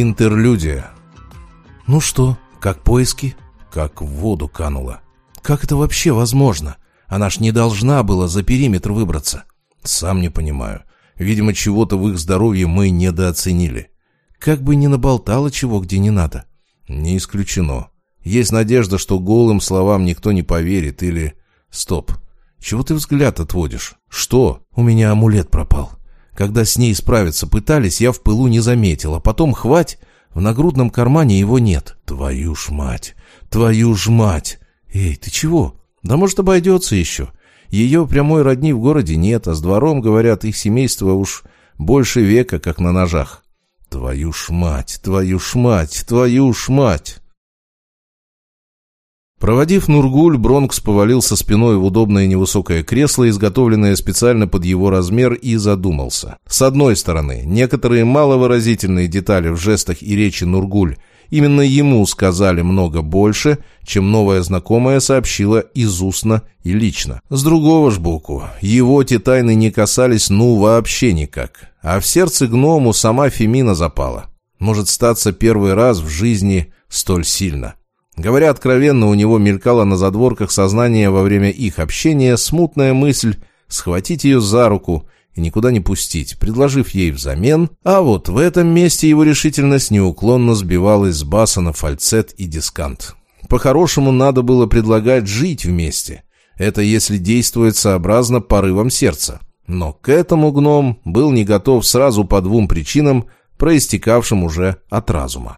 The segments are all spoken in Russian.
Интерлюдия. Ну что, как поиски? Как в воду канула. Как это вообще возможно? Она ж не должна была за периметр выбраться. Сам не понимаю. Видимо, чего-то в их здоровье мы недооценили. Как бы ни наболтало чего, где не надо. Не исключено. Есть надежда, что голым словам никто не поверит или... Стоп. Чего ты взгляд отводишь? Что? У меня амулет пропал. Когда с ней справиться пытались, я в пылу не заметил, а потом хвать, в нагрудном кармане его нет. Твою ж мать! Твою ж мать! Эй, ты чего? Да может обойдется еще. Ее прямой родни в городе нет, а с двором, говорят, их семейство уж больше века, как на ножах. Твою ж мать, твою ж мать, твою ж мать! Проводив Нургуль, Бронкс повалился спиной в удобное невысокое кресло, изготовленное специально под его размер, и задумался. С одной стороны, некоторые маловыразительные детали в жестах и речи Нургуль именно ему сказали много больше, чем новая знакомая сообщила из устно и лично. С другого ж боку, его те тайны не касались ну вообще никак. А в сердце гному сама Фемина запала. Может статься первый раз в жизни столь сильно. Говоря откровенно, у него мелькала на задворках сознания во время их общения смутная мысль схватить ее за руку и никуда не пустить, предложив ей взамен, а вот в этом месте его решительность неуклонно сбивалась с баса на фальцет и дискант. По-хорошему, надо было предлагать жить вместе. Это если действует сообразно порывам сердца. Но к этому гном был не готов сразу по двум причинам, проистекавшим уже от разума.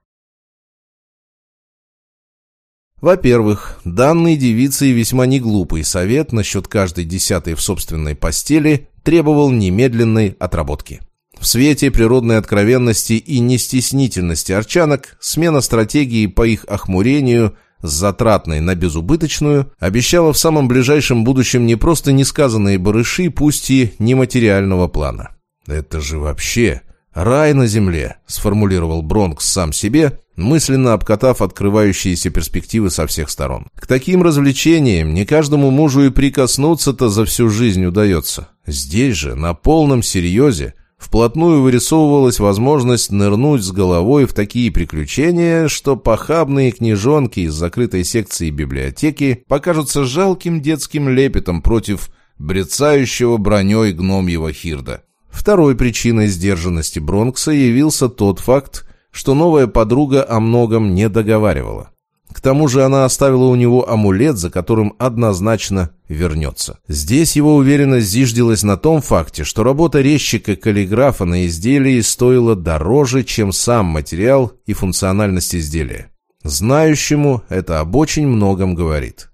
Во-первых, данный девице весьма неглупый совет насчет каждой десятой в собственной постели требовал немедленной отработки. В свете природной откровенности и нестеснительности арчанок смена стратегии по их охмурению с затратной на безубыточную обещала в самом ближайшем будущем не просто несказанные барыши, пусть и нематериального плана. «Это же вообще рай на земле», — сформулировал Бронкс сам себе, мысленно обкатав открывающиеся перспективы со всех сторон. К таким развлечениям не каждому мужу и прикоснуться-то за всю жизнь удается. Здесь же, на полном серьезе, вплотную вырисовывалась возможность нырнуть с головой в такие приключения, что похабные книжонки из закрытой секции библиотеки покажутся жалким детским лепетом против брецающего броней гномьего хирда. Второй причиной сдержанности Бронкса явился тот факт, что новая подруга о многом не договаривала. К тому же она оставила у него амулет, за которым однозначно вернется. Здесь его уверенность зиждилась на том факте, что работа резчика-каллиграфа на изделии стоила дороже, чем сам материал и функциональность изделия. Знающему это об очень многом говорит.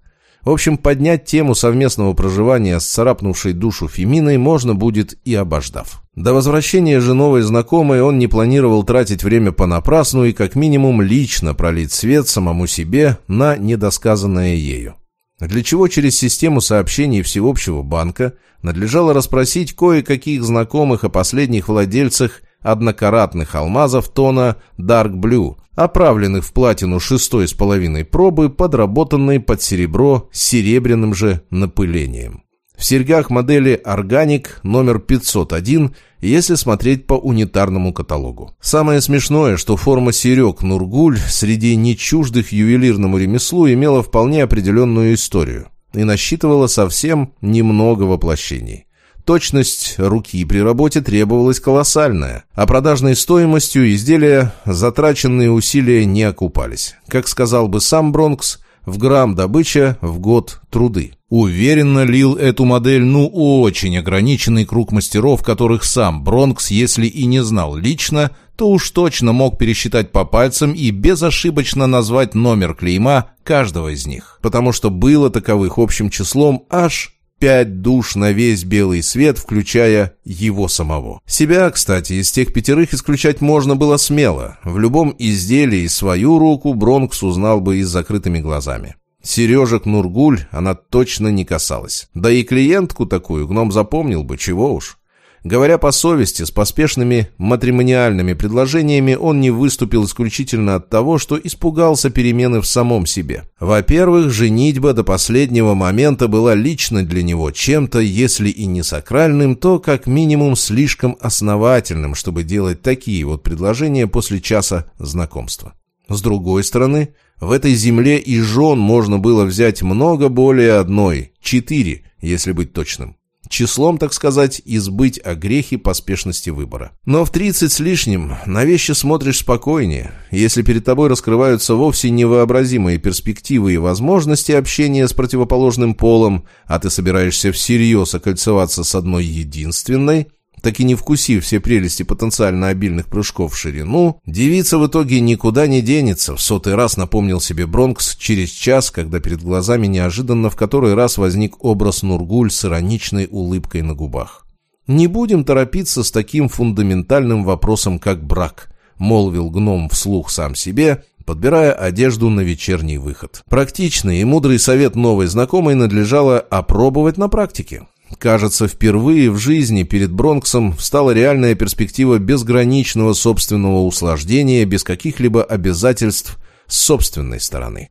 В общем, поднять тему совместного проживания с царапнувшей душу Феминой можно будет и обождав. До возвращения же новой знакомой он не планировал тратить время понапрасну и как минимум лично пролить свет самому себе на недосказанное ею. Для чего через систему сообщений всеобщего банка надлежало расспросить кое-каких знакомых о последних владельцах однокаратных алмазов тона Dark Blue, оправленных в платину шестой с половиной пробы, подработанной под серебро серебряным же напылением. В серьгах модели Organic номер 501, если смотреть по унитарному каталогу. Самое смешное, что форма серег Нургуль среди нечуждых ювелирному ремеслу имела вполне определенную историю и насчитывала совсем немного воплощений. Точность руки при работе требовалась колоссальная, а продажной стоимостью изделия затраченные усилия не окупались. Как сказал бы сам Бронкс, в грамм добыча в год труды. Уверенно лил эту модель ну очень ограниченный круг мастеров, которых сам Бронкс, если и не знал лично, то уж точно мог пересчитать по пальцам и безошибочно назвать номер клейма каждого из них, потому что было таковых общим числом аж пять душ на весь белый свет, включая его самого. Себя, кстати, из тех пятерых исключать можно было смело. В любом изделии свою руку Бронкс узнал бы и с закрытыми глазами. Сережек Нургуль она точно не касалась. Да и клиентку такую гном запомнил бы, чего уж. Говоря по совести, с поспешными матримониальными предложениями он не выступил исключительно от того, что испугался перемены в самом себе. Во-первых, женитьба до последнего момента была лично для него чем-то, если и не сакральным, то как минимум слишком основательным, чтобы делать такие вот предложения после часа знакомства. С другой стороны, в этой земле и жен можно было взять много более одной, четыре, если быть точным числом, так сказать, избыть о грехе поспешности выбора. Но в 30 с лишним на вещи смотришь спокойнее, если перед тобой раскрываются вовсе невообразимые перспективы и возможности общения с противоположным полом, а ты собираешься всерьез окольцеваться с одной единственной, так и не вкусив все прелести потенциально обильных прыжков в ширину, девица в итоге никуда не денется, в сотый раз напомнил себе Бронкс через час, когда перед глазами неожиданно в который раз возник образ Нургуль с ироничной улыбкой на губах. «Не будем торопиться с таким фундаментальным вопросом, как брак», — молвил гном вслух сам себе, подбирая одежду на вечерний выход. Практичный и мудрый совет новой знакомой надлежало опробовать на практике. Кажется, впервые в жизни перед Бронксом встала реальная перспектива безграничного собственного услаждения без каких-либо обязательств с собственной стороны.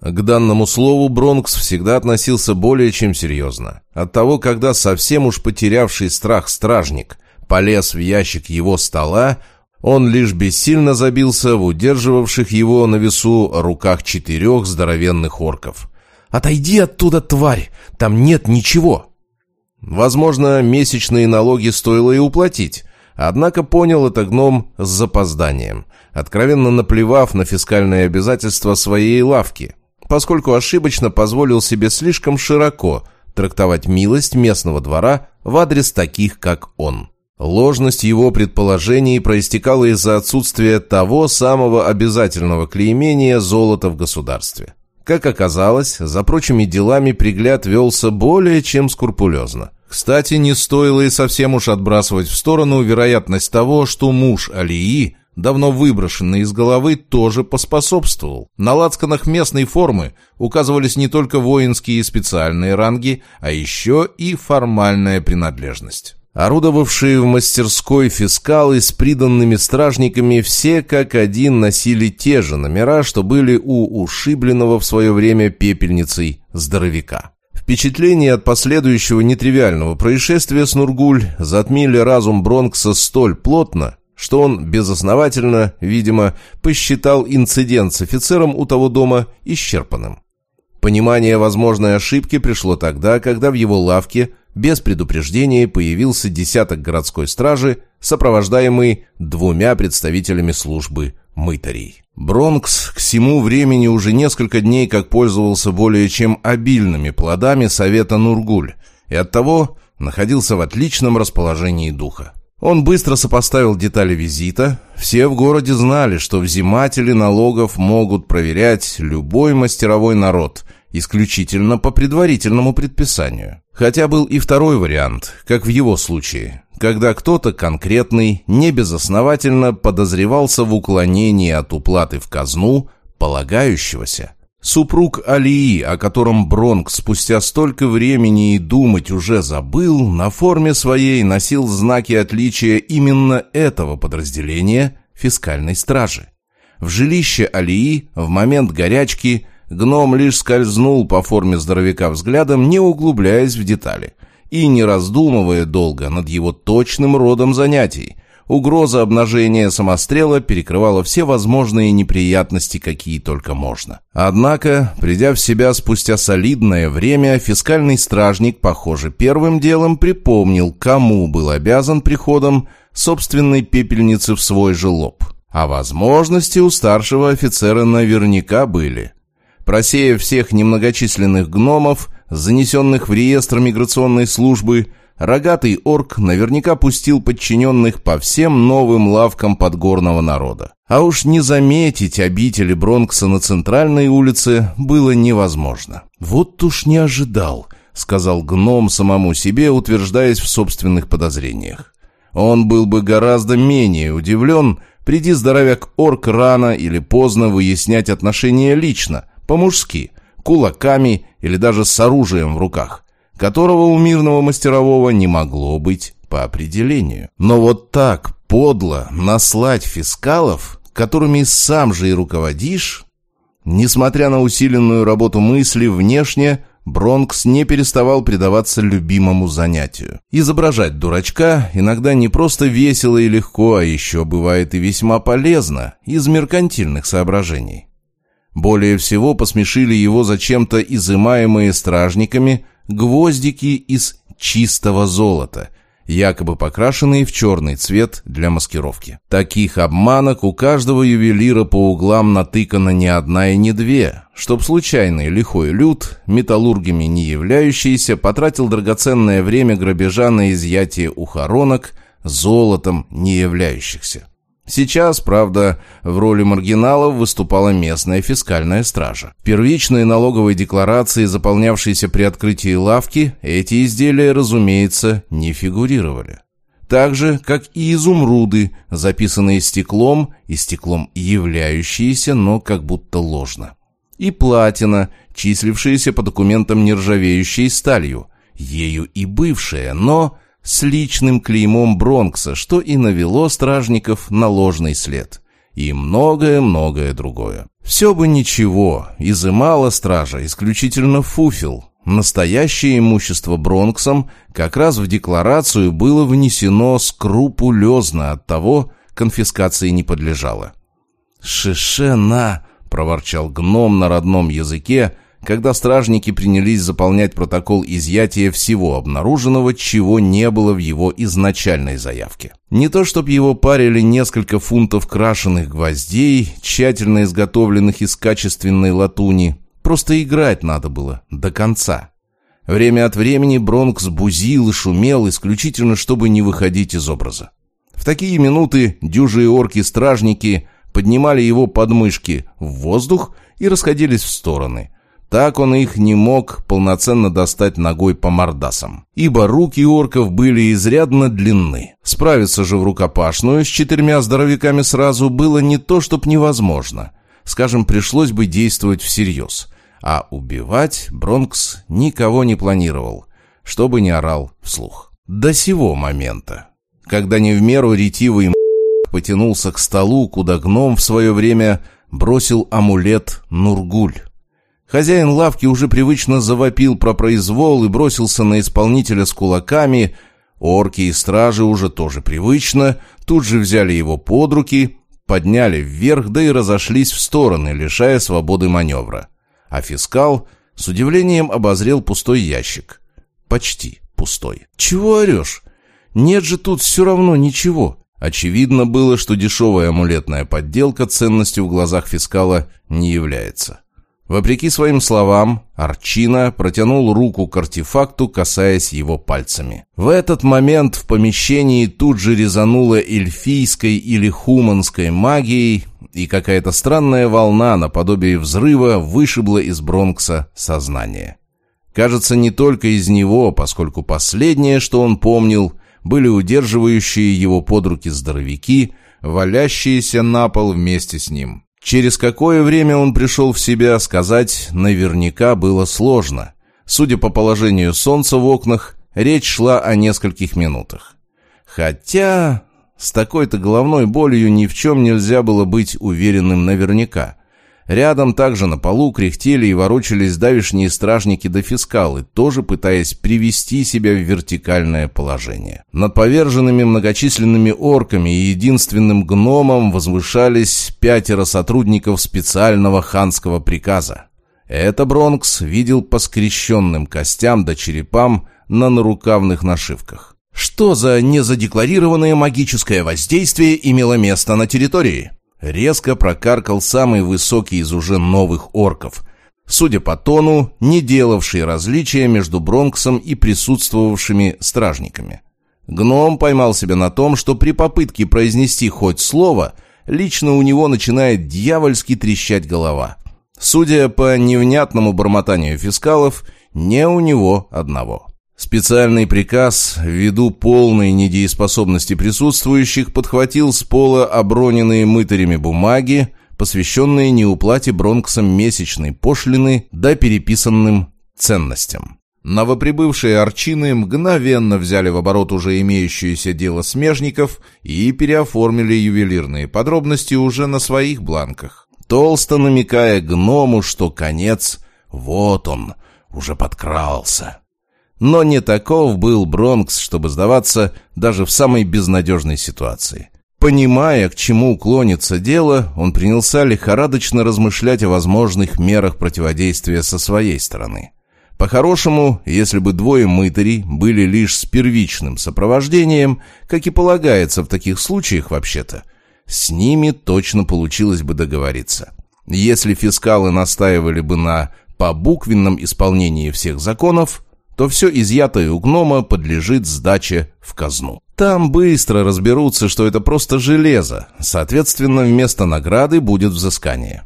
К данному слову Бронкс всегда относился более чем серьезно. Оттого, когда совсем уж потерявший страх стражник полез в ящик его стола, он лишь бессильно забился в удерживавших его на весу руках четырех здоровенных орков. «Отойди оттуда, тварь! Там нет ничего!» Возможно, месячные налоги стоило и уплатить, однако понял это гном с запозданием, откровенно наплевав на фискальные обязательства своей лавки, поскольку ошибочно позволил себе слишком широко трактовать милость местного двора в адрес таких, как он. Ложность его предположений проистекала из-за отсутствия того самого обязательного клеймения золота в государстве. Как оказалось, за прочими делами пригляд велся более чем скрупулезно. Кстати, не стоило и совсем уж отбрасывать в сторону вероятность того, что муж Алии, давно выброшенный из головы, тоже поспособствовал. На лацканах местной формы указывались не только воинские и специальные ранги, а еще и формальная принадлежность. Орудовавшие в мастерской фискалы с приданными стражниками все как один носили те же номера, что были у ушибленного в свое время пепельницей здоровяка. Впечатление от последующего нетривиального происшествия с Нургуль затмили разум Бронкса столь плотно, что он безосновательно, видимо, посчитал инцидент с офицером у того дома исчерпанным. Понимание возможной ошибки пришло тогда, когда в его лавке без предупреждения появился десяток городской стражи, сопровождаемый двумя представителями службы мытарей. Бронкс к всему времени уже несколько дней как пользовался более чем обильными плодами совета Нургуль и оттого находился в отличном расположении духа. Он быстро сопоставил детали визита. Все в городе знали, что взиматели налогов могут проверять любой мастеровой народ, исключительно по предварительному предписанию. Хотя был и второй вариант, как в его случае, когда кто-то конкретный, небезосновательно подозревался в уклонении от уплаты в казну, полагающегося. Супруг Алии, о котором Бронк спустя столько времени и думать уже забыл, на форме своей носил знаки отличия именно этого подразделения фискальной стражи. В жилище Алии в момент горячки Гном лишь скользнул по форме здоровяка взглядом, не углубляясь в детали, и не раздумывая долго над его точным родом занятий. Угроза обнажения самострела перекрывала все возможные неприятности, какие только можно. Однако, придя в себя спустя солидное время, фискальный стражник, похоже, первым делом припомнил, кому был обязан приходом собственной пепельницы в свой же лоб. А возможности у старшего офицера наверняка были. Просеяв всех немногочисленных гномов, занесенных в реестр миграционной службы, рогатый орк наверняка пустил подчиненных по всем новым лавкам подгорного народа. А уж не заметить обители Бронкса на центральной улице было невозможно. «Вот уж не ожидал», — сказал гном самому себе, утверждаясь в собственных подозрениях. Он был бы гораздо менее удивлен, приди здоровяк-орк рано или поздно выяснять отношения лично, по-мужски, кулаками или даже с оружием в руках. которого у мирного мастерового не могло быть по определению. Но вот так подло наслать фискалов, которыми сам же и руководишь, несмотря на усиленную работу мысли внешне, Бронкс не переставал предаваться любимому занятию. Изображать дурачка иногда не просто весело и легко, а еще бывает и весьма полезно, из меркантильных соображений. Более всего посмешили его зачем-то изымаемые стражниками гвоздики из чистого золота – якобы покрашенные в черный цвет для маскировки. Таких обманок у каждого ювелира по углам натыкано не одна и не две, чтоб случайный лихой люд, металлургами не являющийся, потратил драгоценное время грабежа на изъятие ухоронок золотом не являющихся. Сейчас, правда, в роли маргиналов выступала местная фискальная стража. В первичной налоговой декларации, заполнявшейся при открытии лавки, эти изделия, разумеется, не фигурировали. Так же, как и изумруды, записанные стеклом и стеклом являющиеся, но как будто ложно. И платина, числившаяся по документам нержавеющей сталью, ею и бывшая, но с личным клеймом Бронкса, что и навело стражников на ложный след. И многое-многое другое. Все бы ничего, изымала стража исключительно фуфел. Настоящее имущество Бронксом как раз в декларацию было внесено скрупулезно, от того конфискации не подлежало. «Шишена!» — проворчал гном на родном языке, когда стражники принялись заполнять протокол изъятия всего обнаруженного, чего не было в его изначальной заявке. Не то чтобы его парили несколько фунтов крашеных гвоздей, тщательно изготовленных из качественной латуни, просто играть надо было до конца. Время от времени Бронкс бузил и шумел, исключительно чтобы не выходить из образа. В такие минуты дюжие орки-стражники поднимали его подмышки в воздух и расходились в стороны – так он их не мог полноценно достать ногой по мордасам, ибо руки орков были изрядно длинны. Справиться же в рукопашную с четырьмя здоровяками сразу было не то чтоб невозможно. Скажем, пришлось бы действовать всерьез. А убивать Бронкс никого не планировал, чтобы не орал вслух. До сего момента, когда не в меру ретивый потянулся к столу, куда гном в свое время бросил амулет Нургуль. Хозяин лавки уже привычно завопил про произвол и бросился на исполнителя с кулаками. Орки и стражи уже тоже привычно, тут же взяли его под руки, подняли вверх, да и разошлись в стороны, лишая свободы маневра. А фискал с удивлением обозрел пустой ящик. Почти пустой. «Чего орешь? Нет же тут все равно ничего». Очевидно было, что дешевая амулетная подделка ценностью в глазах фискала не является. Вопреки своим словам, Арчина протянул руку к артефакту, касаясь его пальцами. В этот момент в помещении тут же резануло эльфийской или хуманской магией, и какая-то странная волна наподобие взрыва вышибла из Бронкса сознание. Кажется, не только из него, поскольку последнее, что он помнил, были удерживающие его под руки здоровяки, валящиеся на пол вместе с ним. Через какое время он пришел в себя, сказать наверняка было сложно. Судя по положению солнца в окнах, речь шла о нескольких минутах. Хотя с такой-то головной болью ни в чем нельзя было быть уверенным наверняка. Рядом также на полу кряхтели и ворочались давишние стражники до фискалы, тоже пытаясь привести себя в вертикальное положение. Над поверженными многочисленными орками и единственным гномом возвышались пятеро сотрудников специального ханского приказа. Это Бронкс видел по скрещенным костям да черепам на нарукавных нашивках. Что за незадекларированное магическое воздействие имело место на территории? Резко прокаркал самый высокий из уже новых орков. Судя по тону, не делавший различия между Бронксом и присутствовавшими стражниками. Гном поймал себя на том, что при попытке произнести хоть слово, лично у него начинает дьявольски трещать голова. Судя по невнятному бормотанию фискалов, не у него одного. Специальный приказ, ввиду полной недееспособности присутствующих, подхватил с пола оброненные мытарями бумаги, посвященные неуплате Бронксом месячной пошлины да переписанным ценностям. Новоприбывшие арчины мгновенно взяли в оборот уже имеющееся дело смежников и переоформили ювелирные подробности уже на своих бланках, толсто намекая гному, что конец вот он, уже подкрался. Но не таков был Бронкс, чтобы сдаваться даже в самой безнадежной ситуации. Понимая, к чему клонится дело, он принялся лихорадочно размышлять о возможных мерах противодействия со своей стороны. По-хорошему, если бы двое мытарей были лишь с первичным сопровождением, как и полагается в таких случаях вообще-то, с ними точно получилось бы договориться. Если фискалы настаивали бы на побуквенном исполнении всех законов, то все изъятое у гнома подлежит сдаче в казну. Там быстро разберутся, что это просто железо, соответственно, вместо награды будет взыскание.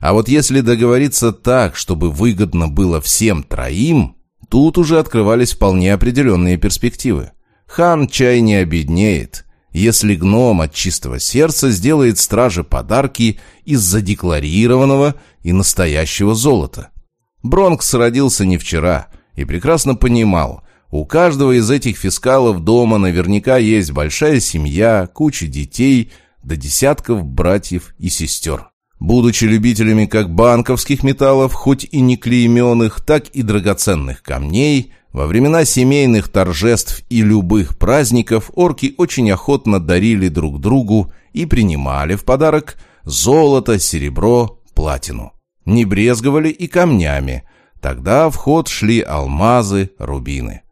А вот если договориться так, чтобы выгодно было всем троим, тут уже открывались вполне определенные перспективы. Хан чай не обеднеет, если гном от чистого сердца сделает страже подарки из задекларированного и настоящего золота. Бронкс родился не вчера и прекрасно понимал, у каждого из этих фискалов дома наверняка есть большая семья, куча детей, до десятков братьев и сестер. Будучи любителями как банковских металлов, хоть и не клейменных, так и драгоценных камней, во времена семейных торжеств и любых праздников орки очень охотно дарили друг другу и принимали в подарок золото, серебро, платину. Не брезговали и камнями. Тогда в ход шли алмазы, рубины.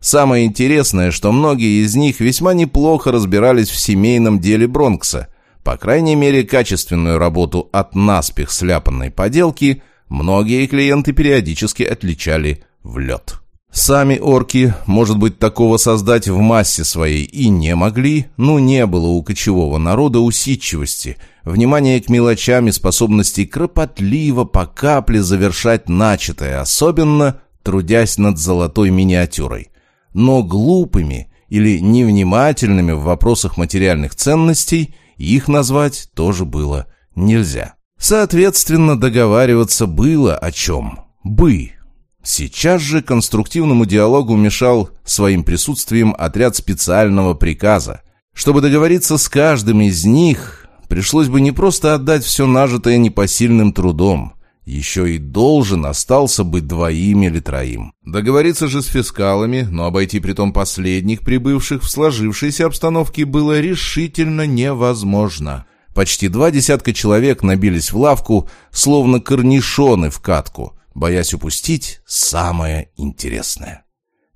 Самое интересное, что многие из них весьма неплохо разбирались в семейном деле Бронкса – по крайней мере, качественную работу от наспех сляпанной поделки многие клиенты периодически отличали в лед. Сами орки, может быть, такого создать в массе своей и не могли, но не было у кочевого народа усидчивости, внимания к мелочам и способности кропотливо по капле завершать начатое, особенно трудясь над золотой миниатюрой. Но глупыми или невнимательными в вопросах материальных ценностей – их назвать тоже было нельзя. Соответственно, договариваться было о чем. Бы. Сейчас же конструктивному диалогу мешал своим присутствием отряд специального приказа. Чтобы договориться с каждым из них, пришлось бы не просто отдать все нажитое непосильным трудом, еще и должен остался быть двоим или троим. Договориться же с фискалами, но обойти притом последних прибывших в сложившейся обстановке было решительно невозможно. Почти два десятка человек набились в лавку, словно корнишоны в катку, боясь упустить самое интересное.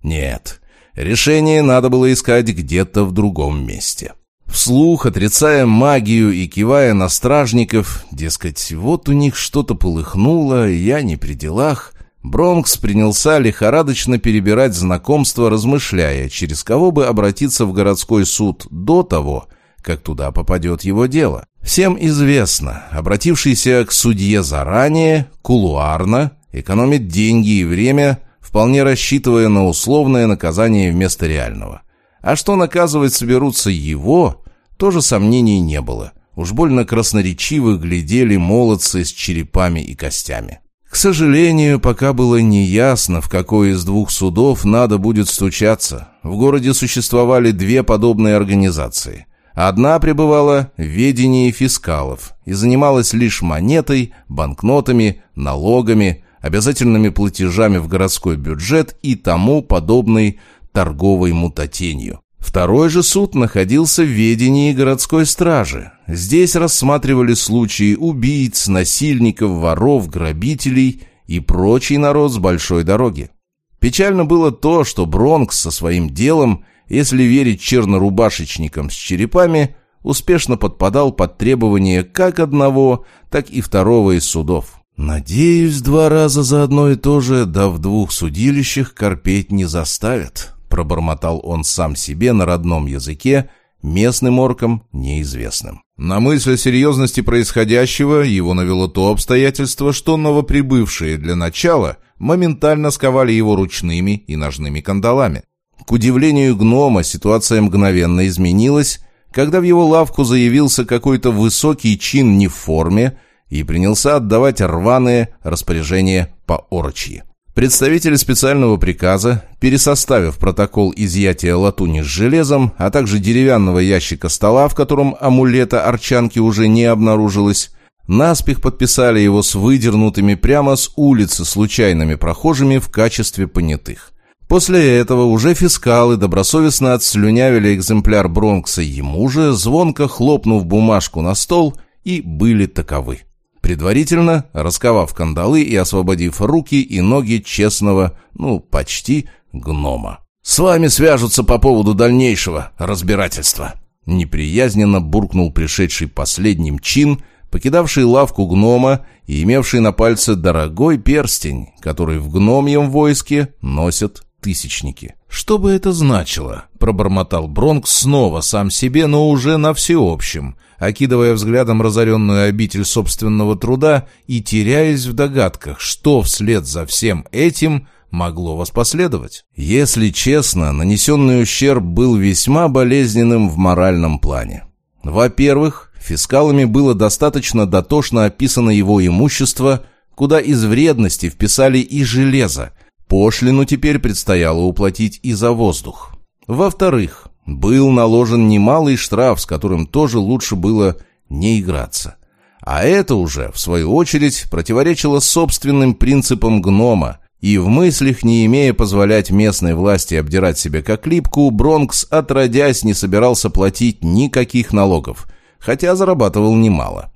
Нет, решение надо было искать где-то в другом месте. Вслух, отрицая магию и кивая на стражников, дескать, вот у них что-то полыхнуло, я не при делах, Бронкс принялся лихорадочно перебирать знакомства, размышляя, через кого бы обратиться в городской суд до того, как туда попадет его дело. Всем известно, обратившийся к судье заранее, кулуарно, экономит деньги и время, вполне рассчитывая на условное наказание вместо реального. А что наказывать соберутся его, тоже сомнений не было. Уж больно красноречиво глядели молодцы с черепами и костями. К сожалению, пока было неясно, в какой из двух судов надо будет стучаться. В городе существовали две подобные организации. Одна пребывала в ведении фискалов и занималась лишь монетой, банкнотами, налогами, обязательными платежами в городской бюджет и тому подобной торговой мутатенью. Второй же суд находился в ведении городской стражи. Здесь рассматривали случаи убийц, насильников, воров, грабителей и прочий народ с большой дороги. Печально было то, что Бронкс со своим делом, если верить чернорубашечникам с черепами, успешно подпадал под требования как одного, так и второго из судов. «Надеюсь, два раза за одно и то же, да в двух судилищах корпеть не заставят», пробормотал он сам себе на родном языке, местным оркам неизвестным. На мысль о серьезности происходящего его навело то обстоятельство, что новоприбывшие для начала моментально сковали его ручными и ножными кандалами. К удивлению гнома ситуация мгновенно изменилась, когда в его лавку заявился какой-то высокий чин не в форме и принялся отдавать рваные распоряжения по орочьи. Представители специального приказа, пересоставив протокол изъятия латуни с железом, а также деревянного ящика стола, в котором амулета Арчанки уже не обнаружилось, наспех подписали его с выдернутыми прямо с улицы случайными прохожими в качестве понятых. После этого уже фискалы добросовестно отслюнявили экземпляр Бронкса ему же, звонко хлопнув бумажку на стол, и были таковы. Предварительно расковав кандалы и освободив руки и ноги честного, ну, почти, гнома. «С вами свяжутся по поводу дальнейшего разбирательства», неприязненно буркнул пришедший последним чин, покидавший лавку гнома и имевший на пальце дорогой перстень, который в гномьем войске носят тысячники. «Что бы это значило?» — пробормотал Бронкс снова сам себе, но уже на всеобщем, окидывая взглядом разоренную обитель собственного труда и теряясь в догадках, что вслед за всем этим могло воспоследовать. Если честно, нанесенный ущерб был весьма болезненным в моральном плане. Во-первых, фискалами было достаточно дотошно описано его имущество, куда из вредности вписали и железо, Пошлину теперь предстояло уплатить и за воздух. Во-вторых, был наложен немалый штраф, с которым тоже лучше было не играться. А это уже, в свою очередь, противоречило собственным принципам гнома, и в мыслях, не имея позволять местной власти обдирать себя как липку, Бронкс, отродясь, не собирался платить никаких налогов, хотя зарабатывал немало.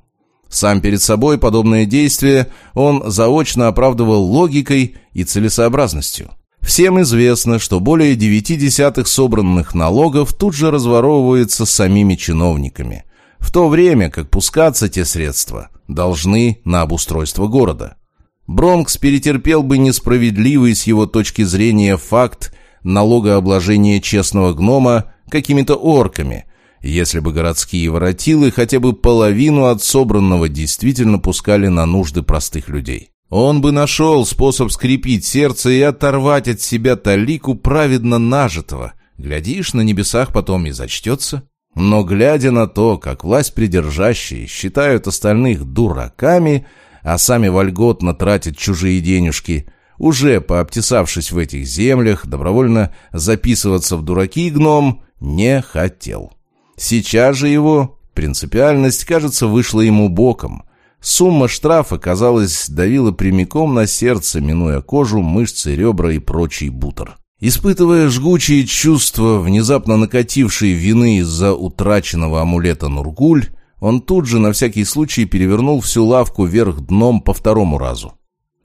Сам перед собой подобное действие он заочно оправдывал логикой и целесообразностью. Всем известно, что более девяти десятых собранных налогов тут же разворовывается самими чиновниками, в то время как пускаться те средства должны на обустройство города. Бронкс перетерпел бы несправедливый с его точки зрения факт налогообложения честного гнома какими-то орками – если бы городские воротилы хотя бы половину от собранного действительно пускали на нужды простых людей. Он бы нашел способ скрепить сердце и оторвать от себя талику праведно нажитого. Глядишь, на небесах потом и зачтется. Но глядя на то, как власть придержащие считают остальных дураками, а сами вольготно тратят чужие денежки, уже пообтесавшись в этих землях, добровольно записываться в дураки гном не хотел. Сейчас же его принципиальность, кажется, вышла ему боком. Сумма штрафа, казалось, давила прямиком на сердце, минуя кожу, мышцы, ребра и прочий бутер. Испытывая жгучие чувства, внезапно накатившие вины из-за утраченного амулета Нургуль, он тут же на всякий случай перевернул всю лавку вверх дном по второму разу.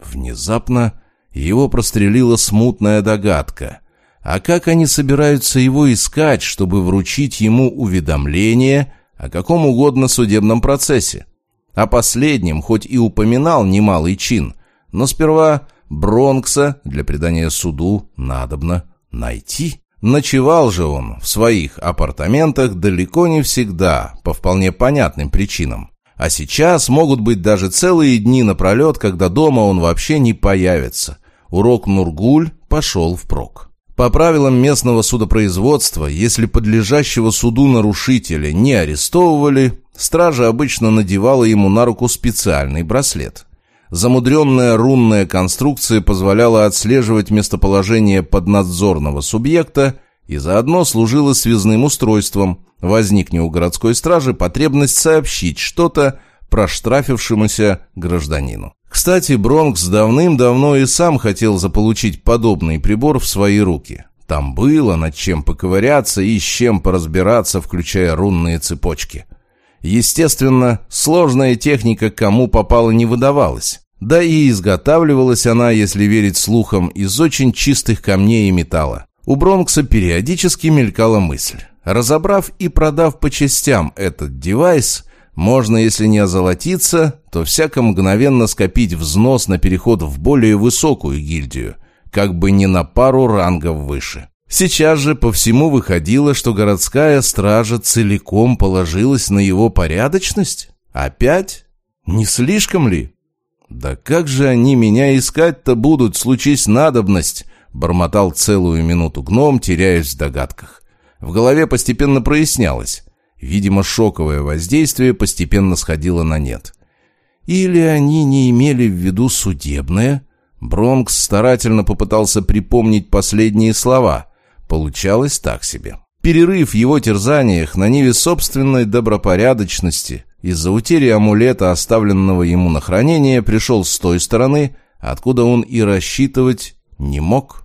Внезапно его прострелила смутная догадка. А как они собираются его искать, чтобы вручить ему уведомление о каком угодно судебном процессе? О последнем хоть и упоминал немалый чин, но сперва Бронкса для предания суду надобно найти. Ночевал же он в своих апартаментах далеко не всегда, по вполне понятным причинам. А сейчас могут быть даже целые дни напролет, когда дома он вообще не появится. Урок Нургуль пошел впрок. По правилам местного судопроизводства, если подлежащего суду нарушителя не арестовывали, стража обычно надевала ему на руку специальный браслет. Замудренная рунная конструкция позволяла отслеживать местоположение поднадзорного субъекта и заодно служила связным устройством. Возникне у городской стражи потребность сообщить что-то проштрафившемуся гражданину. Кстати, Бронкс давным-давно и сам хотел заполучить подобный прибор в свои руки. Там было над чем поковыряться и с чем поразбираться, включая рунные цепочки. Естественно, сложная техника кому попало не выдавалась. Да и изготавливалась она, если верить слухам, из очень чистых камней и металла. У Бронкса периодически мелькала мысль. Разобрав и продав по частям этот девайс, можно, если не озолотиться, то всяко мгновенно скопить взнос на переход в более высокую гильдию, как бы не на пару рангов выше. Сейчас же по всему выходило, что городская стража целиком положилась на его порядочность? Опять? Не слишком ли? «Да как же они меня искать-то будут, случись надобность?» Бормотал целую минуту гном, теряясь в догадках. В голове постепенно прояснялось. Видимо, шоковое воздействие постепенно сходило на нет. Или они не имели в виду судебное? Бронкс старательно попытался припомнить последние слова. Получалось так себе. Перерыв в его терзаниях на ниве собственной добропорядочности из-за утери амулета, оставленного ему на хранение, пришел с той стороны, откуда он и рассчитывать не мог.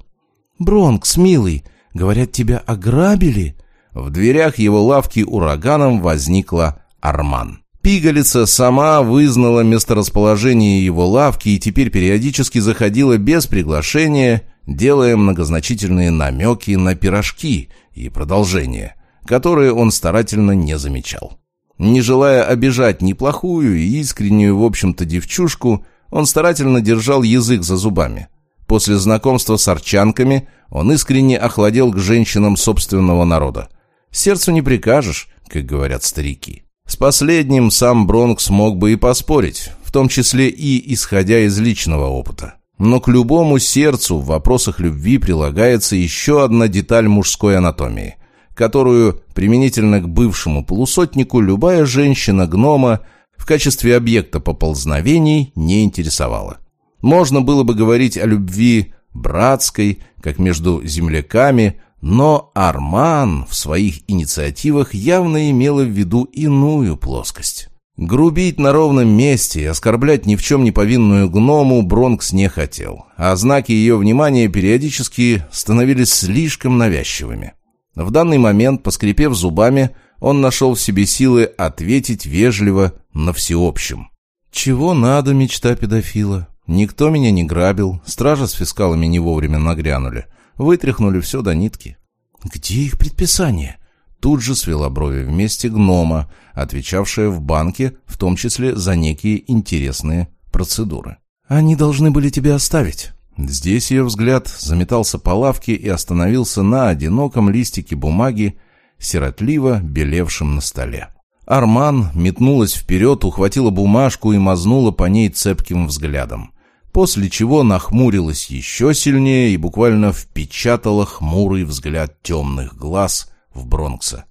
«Бронкс, милый, говорят, тебя ограбили?» В дверях его лавки ураганом возникла Арман. Пигалица сама вызнала месторасположение его лавки и теперь периодически заходила без приглашения, делая многозначительные намеки на пирожки и продолжение, которые он старательно не замечал. Не желая обижать неплохую и искреннюю, в общем-то, девчушку, он старательно держал язык за зубами. После знакомства с арчанками он искренне охладел к женщинам собственного народа. Сердцу не прикажешь, как говорят старики. С последним сам Бронкс мог бы и поспорить, в том числе и исходя из личного опыта. Но к любому сердцу в вопросах любви прилагается еще одна деталь мужской анатомии, которую, применительно к бывшему полусотнику, любая женщина-гнома в качестве объекта поползновений не интересовала. Можно было бы говорить о любви братской, как между земляками, но Арман в своих инициативах явно имела в виду иную плоскость. Грубить на ровном месте и оскорблять ни в чем не повинную гному Бронкс не хотел, а знаки ее внимания периодически становились слишком навязчивыми. В данный момент, поскрипев зубами, он нашел в себе силы ответить вежливо на всеобщем. «Чего надо, мечта педофила? Никто меня не грабил, стража с фискалами не вовремя нагрянули. Вытряхнули все до нитки. «Где их предписание?» Тут же свела брови вместе гнома, отвечавшая в банке, в том числе за некие интересные процедуры. «Они должны были тебя оставить». Здесь ее взгляд заметался по лавке и остановился на одиноком листике бумаги, сиротливо белевшем на столе. Арман метнулась вперед, ухватила бумажку и мазнула по ней цепким взглядом после чего нахмурилась еще сильнее и буквально впечатала хмурый взгляд темных глаз в Бронкса.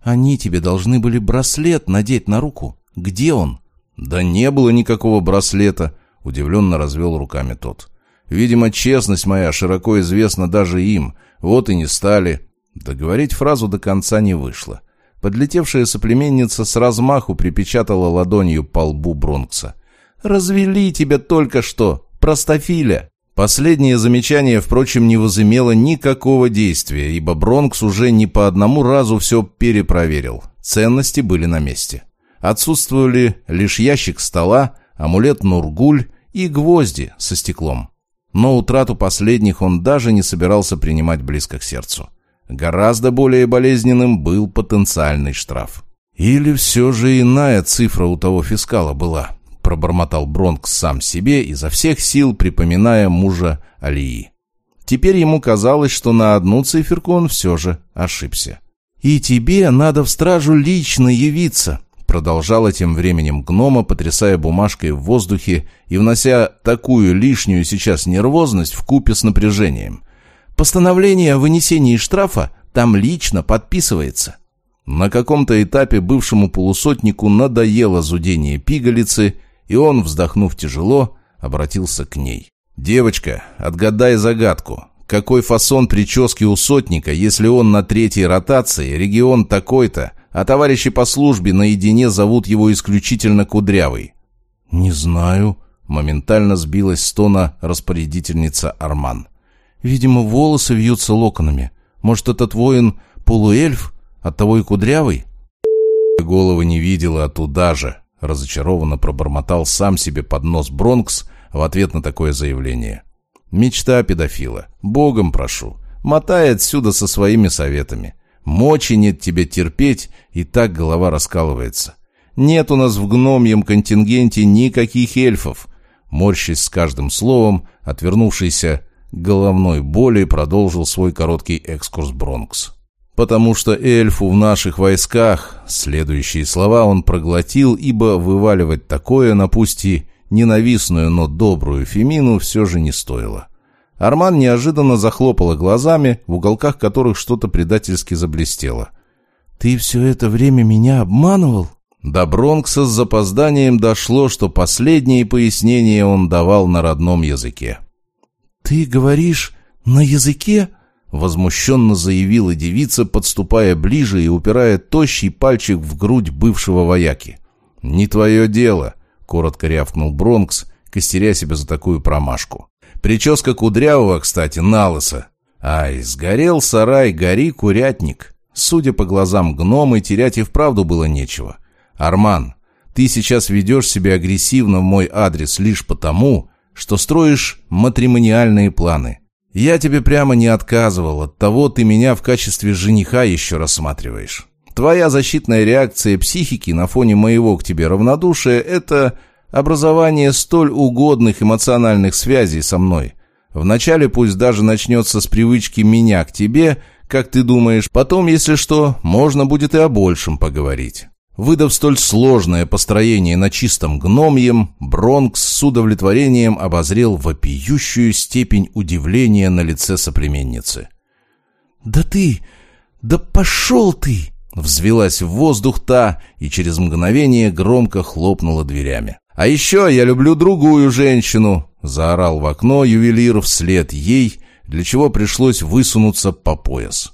«Они тебе должны были браслет надеть на руку. Где он?» «Да не было никакого браслета», — удивленно развел руками тот. «Видимо, честность моя широко известна даже им, вот и не стали». Договорить фразу до конца не вышло. Подлетевшая соплеменница с размаху припечатала ладонью по лбу Бронкса. «Развели тебя только что, простофиля!» Последнее замечание, впрочем, не возымело никакого действия, ибо Бронкс уже не по одному разу все перепроверил. Ценности были на месте. Отсутствовали лишь ящик стола, амулет Нургуль и гвозди со стеклом. Но утрату последних он даже не собирался принимать близко к сердцу. Гораздо более болезненным был потенциальный штраф. Или все же иная цифра у того фискала была пробормотал Бронкс сам себе, изо всех сил припоминая мужа Алии. Теперь ему казалось, что на одну циферку он все же ошибся. «И тебе надо в стражу лично явиться», продолжала тем временем гнома, потрясая бумажкой в воздухе и внося такую лишнюю сейчас нервозность в купе с напряжением. «Постановление о вынесении штрафа там лично подписывается». На каком-то этапе бывшему полусотнику надоело зудение пигалицы, и он, вздохнув тяжело, обратился к ней. «Девочка, отгадай загадку. Какой фасон прически у сотника, если он на третьей ротации, регион такой-то, а товарищи по службе наедине зовут его исключительно Кудрявый?» «Не знаю», — моментально сбилась с тона распорядительница Арман. «Видимо, волосы вьются локонами. Может, этот воин полуэльф, оттого и Кудрявый?» Головы не видела, а туда же, Разочарованно пробормотал сам себе под нос Бронкс в ответ на такое заявление. «Мечта педофила. Богом прошу. Мотай отсюда со своими советами. Мочи нет тебе терпеть, и так голова раскалывается. Нет у нас в гномьем контингенте никаких эльфов». Морщись с каждым словом, отвернувшийся головной боли, продолжил свой короткий экскурс Бронкс. «Потому что эльфу в наших войсках...» Следующие слова он проглотил, ибо вываливать такое на пусть и ненавистную, но добрую Фемину все же не стоило. Арман неожиданно захлопала глазами, в уголках которых что-то предательски заблестело. «Ты все это время меня обманывал?» До Бронкса с запозданием дошло, что последние пояснения он давал на родном языке. «Ты говоришь на языке?» Возмущенно заявила девица, подступая ближе и упирая тощий пальчик в грудь бывшего вояки. «Не твое дело», — коротко рявкнул Бронкс, костеря себя за такую промашку. Прическа кудрявого, кстати, налыса. Ай, сгорел сарай, гори курятник. Судя по глазам гномы, терять и вправду было нечего. «Арман, ты сейчас ведешь себя агрессивно в мой адрес лишь потому, что строишь матримониальные планы. Я тебе прямо не отказывал, от того ты меня в качестве жениха еще рассматриваешь. Твоя защитная реакция психики на фоне моего к тебе равнодушия – это образование столь угодных эмоциональных связей со мной. Вначале пусть даже начнется с привычки меня к тебе, как ты думаешь, потом, если что, можно будет и о большем поговорить. Выдав столь сложное построение на чистом гномьем, Бронкс с удовлетворением обозрел вопиющую степень удивления на лице соплеменницы. «Да ты! Да пошел ты!» Взвелась в воздух та и через мгновение громко хлопнула дверями. «А еще я люблю другую женщину!» — заорал в окно ювелир вслед ей, для чего пришлось высунуться по пояс.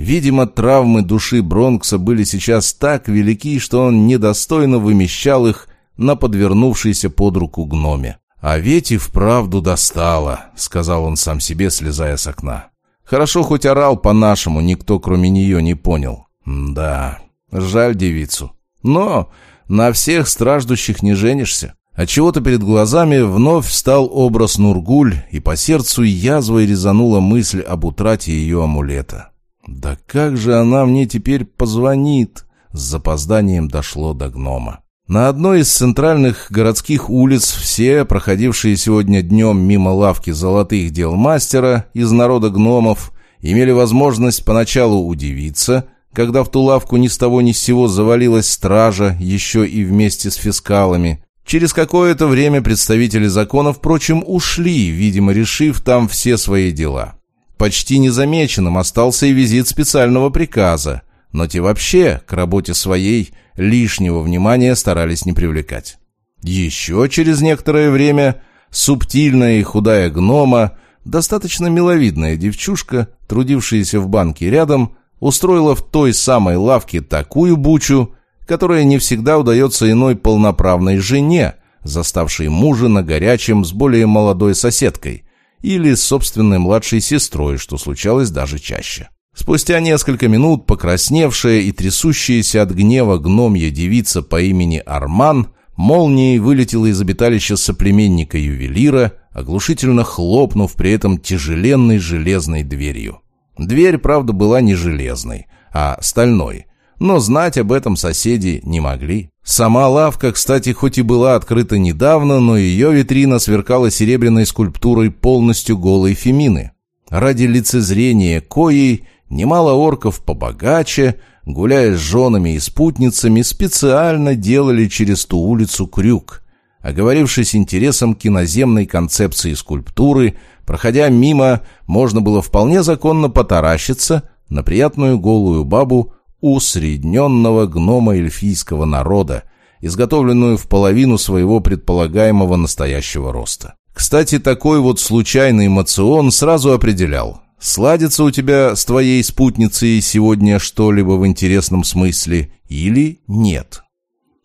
Видимо, травмы души Бронкса были сейчас так велики, что он недостойно вымещал их на подвернувшейся под руку гноме. «А ведь и вправду достало», — сказал он сам себе, слезая с окна. «Хорошо, хоть орал по-нашему, никто кроме нее не понял. да, жаль девицу. Но на всех страждущих не женишься». Отчего-то перед глазами вновь встал образ Нургуль, и по сердцу язвой резанула мысль об утрате ее амулета. «Да как же она мне теперь позвонит?» С запозданием дошло до гнома. На одной из центральных городских улиц все, проходившие сегодня днем мимо лавки золотых дел мастера из народа гномов, имели возможность поначалу удивиться, когда в ту лавку ни с того ни с сего завалилась стража, еще и вместе с фискалами. Через какое-то время представители закона, впрочем, ушли, видимо, решив там все свои дела. Почти незамеченным остался и визит специального приказа, но те вообще к работе своей лишнего внимания старались не привлекать. Еще через некоторое время субтильная и худая гнома, достаточно миловидная девчушка, трудившаяся в банке рядом, устроила в той самой лавке такую бучу, которая не всегда удается иной полноправной жене, заставшей мужа на горячем с более молодой соседкой – или с собственной младшей сестрой, что случалось даже чаще. Спустя несколько минут покрасневшая и трясущаяся от гнева гномья девица по имени Арман молнией вылетела из обиталища соплеменника ювелира, оглушительно хлопнув при этом тяжеленной железной дверью. Дверь, правда, была не железной, а стальной, но знать об этом соседи не могли. Сама лавка, кстати, хоть и была открыта недавно, но ее витрина сверкала серебряной скульптурой полностью голой Фемины. Ради лицезрения коей немало орков побогаче, гуляя с женами и спутницами, специально делали через ту улицу крюк. Оговорившись интересом к иноземной концепции скульптуры, проходя мимо, можно было вполне законно потаращиться на приятную голую бабу усредненного гнома эльфийского народа, изготовленную в половину своего предполагаемого настоящего роста. Кстати, такой вот случайный мацион сразу определял, сладится у тебя с твоей спутницей сегодня что-либо в интересном смысле или нет.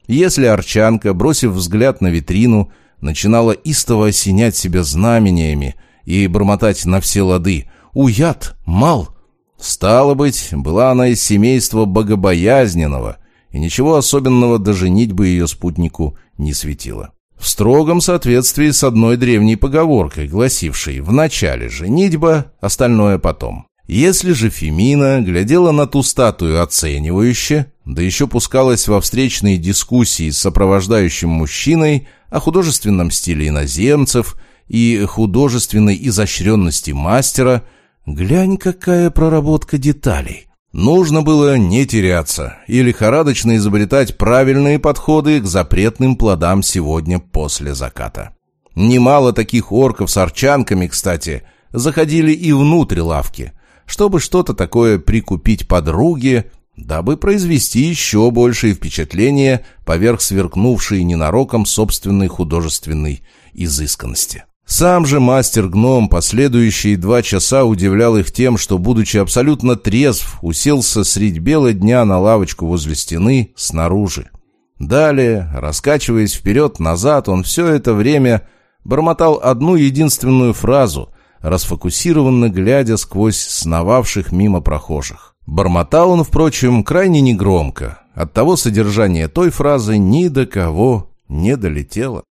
Если Арчанка, бросив взгляд на витрину, начинала истово осенять себя знамениями и бормотать на все лады «Уят! Мал! Стало быть, была она из семейства богобоязненного, и ничего особенного до женитьбы ее спутнику не светило. В строгом соответствии с одной древней поговоркой, гласившей «в начале женитьба, остальное потом». Если же Фемина глядела на ту статую оценивающе, да еще пускалась во встречные дискуссии с сопровождающим мужчиной о художественном стиле иноземцев и художественной изощренности мастера – Глянь, какая проработка деталей. Нужно было не теряться и лихорадочно изобретать правильные подходы к запретным плодам сегодня после заката. Немало таких орков с арчанками, кстати, заходили и внутрь лавки, чтобы что-то такое прикупить подруге, дабы произвести еще большее впечатление поверх сверкнувшей ненароком собственной художественной изысканности. Сам же мастер-гном последующие два часа удивлял их тем, что, будучи абсолютно трезв, уселся средь бела дня на лавочку возле стены снаружи. Далее, раскачиваясь вперед-назад, он все это время бормотал одну единственную фразу, расфокусированно глядя сквозь сновавших мимо прохожих. Бормотал он, впрочем, крайне негромко. Оттого содержание той фразы ни до кого не долетело.